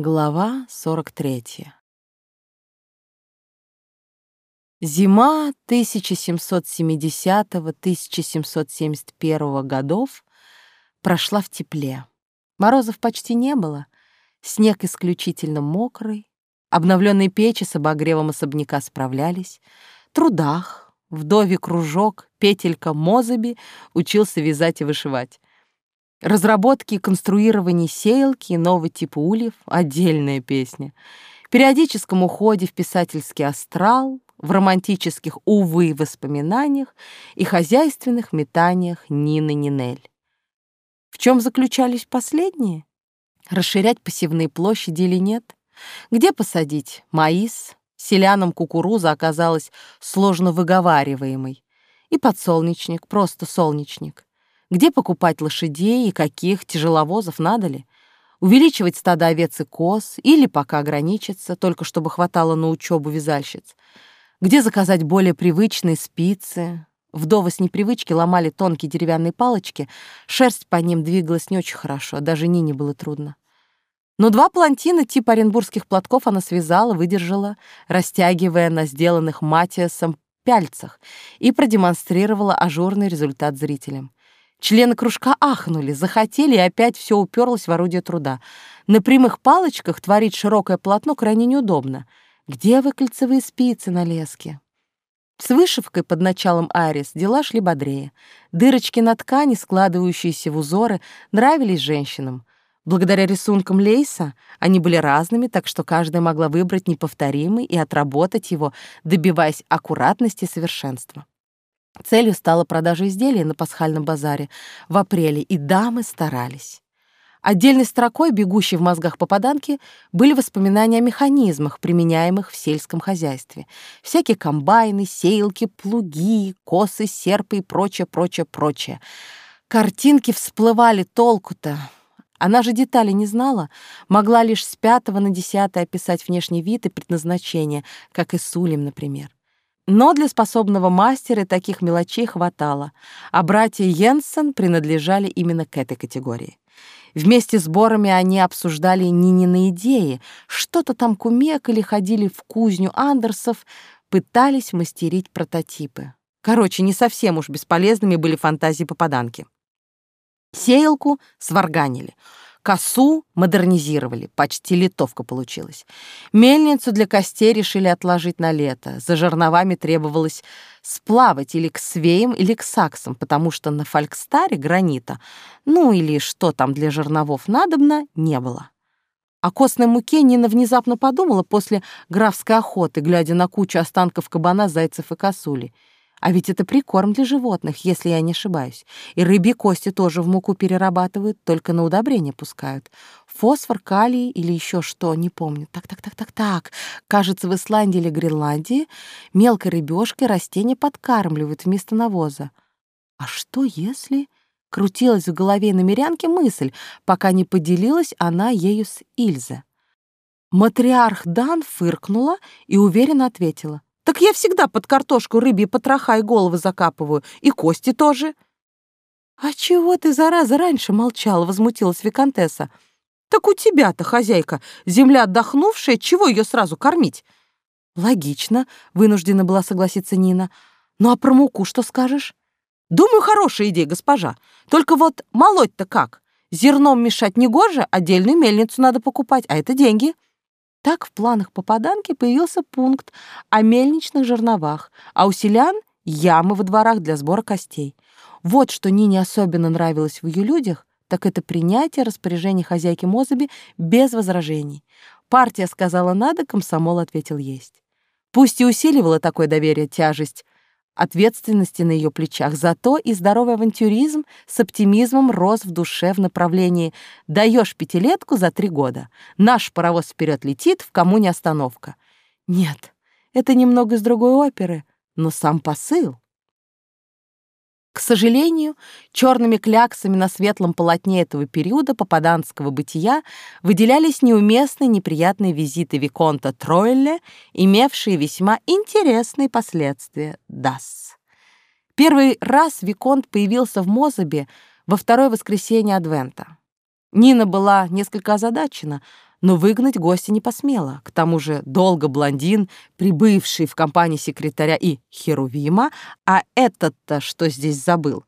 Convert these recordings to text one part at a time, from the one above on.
Глава 43. Зима 1770-1771 годов прошла в тепле. Морозов почти не было, снег исключительно мокрый, обновленные печи с обогревом особняка справлялись, трудах, вдове кружок, петелька Мозаби учился вязать и вышивать. Разработки и конструирование сеялки и новый тип ульев — отдельная песня. Периодическом уходе в писательский астрал, в романтических, увы, воспоминаниях и хозяйственных метаниях Нины Нинель. В чем заключались последние? Расширять посевные площади или нет? Где посадить маис? Селянам кукуруза оказалась сложно выговариваемой. И подсолнечник, просто солнечник. Где покупать лошадей и каких, тяжеловозов надо ли? Увеличивать стадо овец и коз или пока ограничиться, только чтобы хватало на учебу вязальщиц? Где заказать более привычные спицы? Вдовы с непривычки ломали тонкие деревянные палочки, шерсть по ним двигалась не очень хорошо, даже Нине было трудно. Но два плантина типа оренбургских платков она связала, выдержала, растягивая на сделанных Матиасом пяльцах, и продемонстрировала ажурный результат зрителям. Члены кружка ахнули, захотели, и опять все уперлось в орудие труда. На прямых палочках творить широкое полотно крайне неудобно. Где вы кольцевые спицы на леске? С вышивкой под началом Арис дела шли бодрее. Дырочки на ткани, складывающиеся в узоры, нравились женщинам. Благодаря рисункам Лейса они были разными, так что каждая могла выбрать неповторимый и отработать его, добиваясь аккуратности и совершенства. Целью стала продажа изделий на пасхальном базаре в апреле, и дамы старались. Отдельной строкой, бегущей в мозгах попаданки, были воспоминания о механизмах, применяемых в сельском хозяйстве. Всякие комбайны, сеялки, плуги, косы, серпы и прочее, прочее, прочее. Картинки всплывали толку-то. Она же детали не знала, могла лишь с пятого на десятое описать внешний вид и предназначение, как и Сулим, например. Но для способного мастера таких мелочей хватало, а братья Йенсен принадлежали именно к этой категории. Вместе с сборами они обсуждали Нинины идеи, что-то там кумекали, ходили в кузню Андерсов, пытались мастерить прототипы. Короче, не совсем уж бесполезными были фантазии попаданки. Сеялку сварганили — Косу модернизировали, почти литовка получилась. Мельницу для костей решили отложить на лето. За жерновами требовалось сплавать или к свеям, или к саксам, потому что на фолькстаре гранита, ну или что там для жерновов надобно, не было. О костной муке Нина внезапно подумала после графской охоты, глядя на кучу останков кабана, зайцев и косули — а ведь это прикорм для животных, если я не ошибаюсь. И рыбьи кости тоже в муку перерабатывают, только на удобрение пускают. Фосфор, калий или еще что, не помню. Так-так-так-так-так. Кажется, в Исландии или Гренландии мелкой рыбешкой растения подкармливают вместо навоза. А что если... Крутилась в голове намерянки мысль, пока не поделилась она ею с Ильзе. Матриарх Дан фыркнула и уверенно ответила. Так я всегда под картошку рыбьи потроха и головы закапываю, и кости тоже. А чего ты, зараза, раньше молчала, возмутилась виконтесса. Так у тебя-то, хозяйка, земля отдохнувшая, чего ее сразу кормить? Логично, вынуждена была согласиться Нина. Ну а про муку что скажешь? Думаю, хорошая идея, госпожа. Только вот молоть-то как? Зерном мешать не гоже, отдельную мельницу надо покупать, а это деньги. Так в планах попаданки появился пункт о мельничных жерновах, а у селян — ямы во дворах для сбора костей. Вот что Нине особенно нравилось в ее людях, так это принятие распоряжений хозяйки Мозаби без возражений. Партия сказала «надо», комсомол ответил «есть». Пусть и усиливала такое доверие тяжесть ответственности на ее плечах, зато и здоровый авантюризм с оптимизмом рос в душе в направлении «даешь пятилетку за три года, наш паровоз вперед летит, в кому не остановка». Нет, это немного из другой оперы, но сам посыл. К сожалению, черными кляксами на светлом полотне этого периода попаданского бытия выделялись неуместные неприятные визиты Виконта Тройле, имевшие весьма интересные последствия. Дас. Первый раз Виконт появился в Мозабе во второе воскресенье Адвента. Нина была несколько озадачена, но выгнать гостя не посмела. К тому же долго блондин, прибывший в компании секретаря и Херувима, а этот-то что здесь забыл,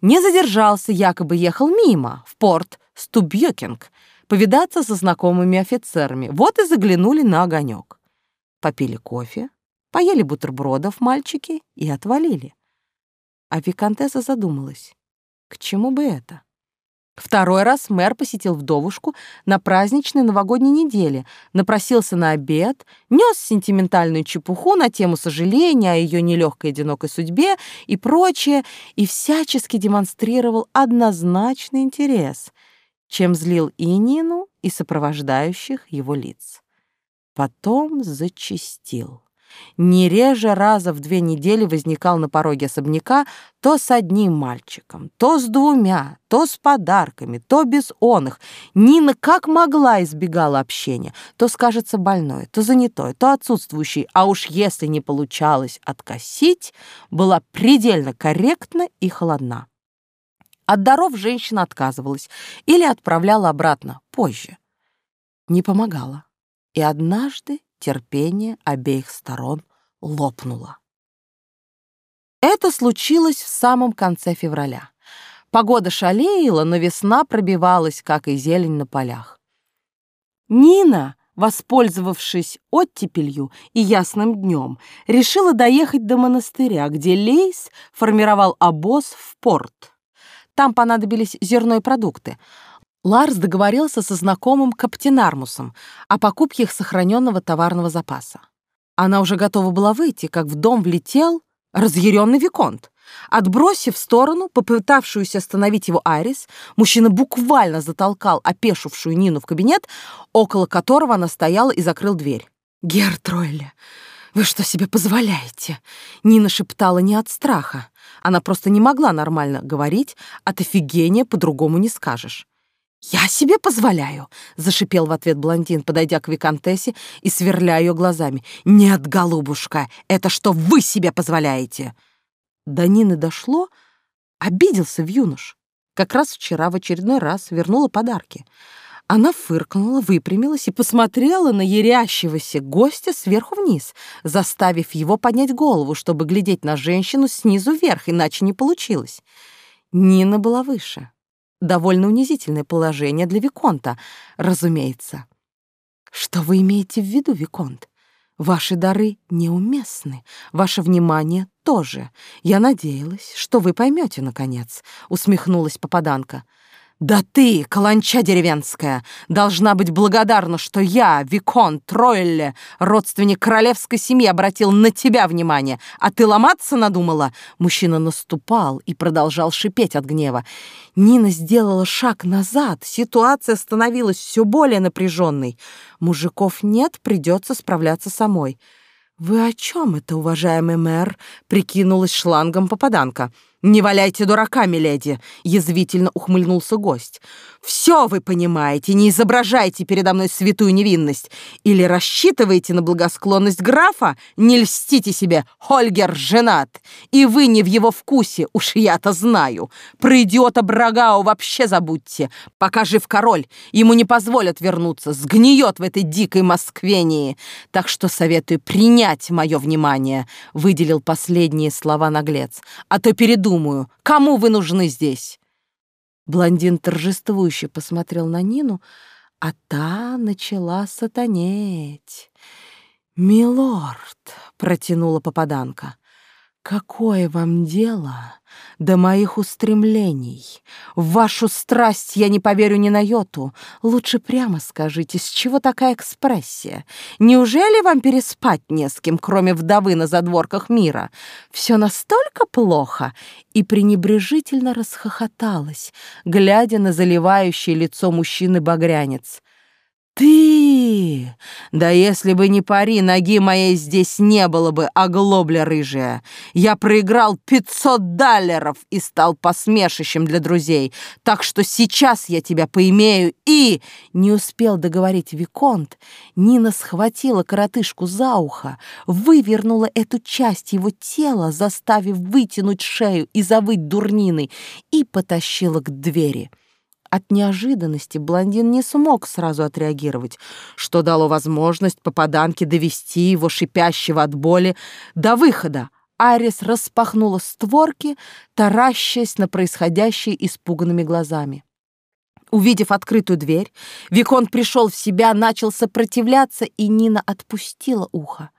не задержался, якобы ехал мимо, в порт Стубьёкинг, повидаться со знакомыми офицерами. Вот и заглянули на огонек. Попили кофе, поели бутербродов мальчики и отвалили. А Викантесса задумалась, к чему бы это? Второй раз мэр посетил вдовушку на праздничной новогодней неделе, напросился на обед, нес сентиментальную чепуху на тему сожаления о ее нелегкой одинокой судьбе и прочее, и всячески демонстрировал однозначный интерес, чем злил и Нину, и сопровождающих его лиц. Потом зачистил не реже раза в две недели возникал на пороге особняка то с одним мальчиком, то с двумя, то с подарками, то без оных. Нина как могла избегала общения, то скажется больной, то занятой, то отсутствующий, а уж если не получалось откосить, была предельно корректна и холодна. От даров женщина отказывалась или отправляла обратно позже. Не помогала. И однажды терпение обеих сторон лопнуло. Это случилось в самом конце февраля. Погода шалеяла, но весна пробивалась, как и зелень на полях. Нина, воспользовавшись оттепелью и ясным днем, решила доехать до монастыря, где Лейс формировал обоз в порт. Там понадобились зерно продукты. Ларс договорился со знакомым Каптенармусом о покупке их сохраненного товарного запаса. Она уже готова была выйти, как в дом влетел разъяренный Виконт. Отбросив в сторону попытавшуюся остановить его Арис, мужчина буквально затолкал опешившую Нину в кабинет, около которого она стояла и закрыл дверь. «Гертройля, вы что себе позволяете?» Нина шептала не от страха. Она просто не могла нормально говорить, от офигения по-другому не скажешь. «Я себе позволяю!» — зашипел в ответ блондин, подойдя к виконтессе и сверля ее глазами. «Нет, голубушка, это что вы себе позволяете?» До Нины дошло, обиделся в юнош. Как раз вчера в очередной раз вернула подарки. Она фыркнула, выпрямилась и посмотрела на ярящегося гостя сверху вниз, заставив его поднять голову, чтобы глядеть на женщину снизу вверх, иначе не получилось. Нина была выше довольно унизительное положение для Виконта, разумеется. Что вы имеете в виду, Виконт? Ваши дары неуместны, ваше внимание тоже. Я надеялась, что вы поймете наконец, усмехнулась попаданка. «Да ты, каланча деревенская, должна быть благодарна, что я, Викон Тройле, родственник королевской семьи, обратил на тебя внимание, а ты ломаться надумала?» Мужчина наступал и продолжал шипеть от гнева. Нина сделала шаг назад, ситуация становилась все более напряженной. Мужиков нет, придется справляться самой. «Вы о чем это, уважаемый мэр?» — прикинулась шлангом попаданка. «Не валяйте дурака, миледи!» — язвительно ухмыльнулся гость. «Все вы понимаете, не изображайте передо мной святую невинность. Или рассчитываете на благосклонность графа, не льстите себе, Хольгер женат, и вы не в его вкусе, уж я-то знаю. Про идиота Брагау вообще забудьте. Пока жив король, ему не позволят вернуться, сгниет в этой дикой Москвении. Так что советую принять мое внимание», — выделил последние слова наглец. «А то передумайте думаю, кому вы нужны здесь?» Блондин торжествующе посмотрел на Нину, а та начала сатанеть. «Милорд», — протянула попаданка, Какое вам дело до моих устремлений? В вашу страсть я не поверю ни на йоту. Лучше прямо скажите, с чего такая экспрессия? Неужели вам переспать не с кем, кроме вдовы на задворках мира? Все настолько плохо?» И пренебрежительно расхохоталась, глядя на заливающее лицо мужчины багрянец. «Ты! Да если бы не пари, ноги моей здесь не было бы, а глобля рыжая. Я проиграл пятьсот даллеров и стал посмешищем для друзей, так что сейчас я тебя поимею и...» Не успел договорить Виконт, Нина схватила коротышку за ухо, вывернула эту часть его тела, заставив вытянуть шею и завыть дурниной, и потащила к двери. От неожиданности блондин не смог сразу отреагировать, что дало возможность попаданке довести его шипящего от боли до выхода. Арис распахнула створки, таращаясь на происходящее испуганными глазами. Увидев открытую дверь, Виконт пришел в себя, начал сопротивляться, и Нина отпустила ухо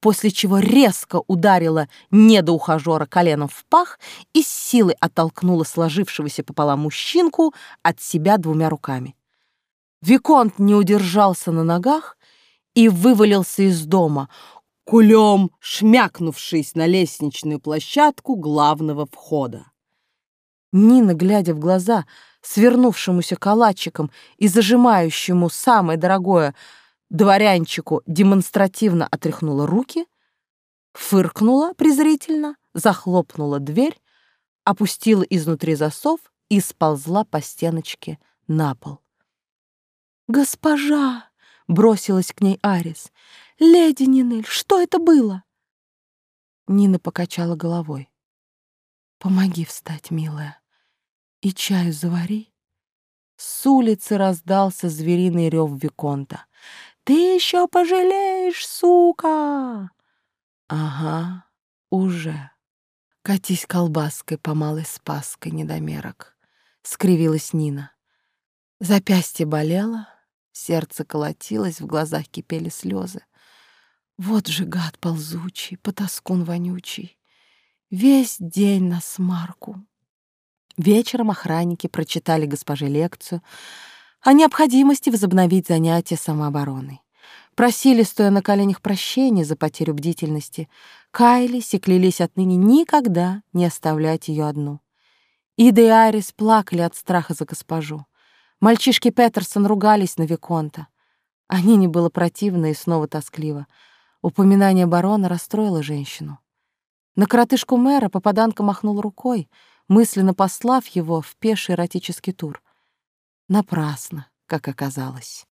после чего резко ударила недоухажера коленом в пах и с силой оттолкнула сложившегося пополам мужчинку от себя двумя руками. Виконт не удержался на ногах и вывалился из дома, кулем шмякнувшись на лестничную площадку главного входа. Нина, глядя в глаза свернувшемуся калачиком и зажимающему самое дорогое Дворянчику демонстративно отряхнула руки, фыркнула презрительно, захлопнула дверь, опустила изнутри засов и сползла по стеночке на пол. «Госпожа!» — бросилась к ней Арис. «Леди Нинель, что это было?» Нина покачала головой. «Помоги встать, милая, и чаю завари». С улицы раздался звериный рев Виконта. Ты еще пожалеешь, сука!» «Ага, уже. Катись колбаской по малой спаской, недомерок», — скривилась Нина. Запястье болело, сердце колотилось, в глазах кипели слезы. Вот же гад ползучий, потаскун вонючий. Весь день на смарку. Вечером охранники прочитали госпоже лекцию — о необходимости возобновить занятия самообороной. Просили, стоя на коленях, прощения за потерю бдительности, каялись и клялись отныне никогда не оставлять ее одну. Ида и Айрис плакали от страха за госпожу. Мальчишки Петерсон ругались на Виконта. А Нине было противно и снова тоскливо. Упоминание барона расстроило женщину. На коротышку мэра попаданка махнул рукой, мысленно послав его в пеший эротический тур. Напрасно, как оказалось.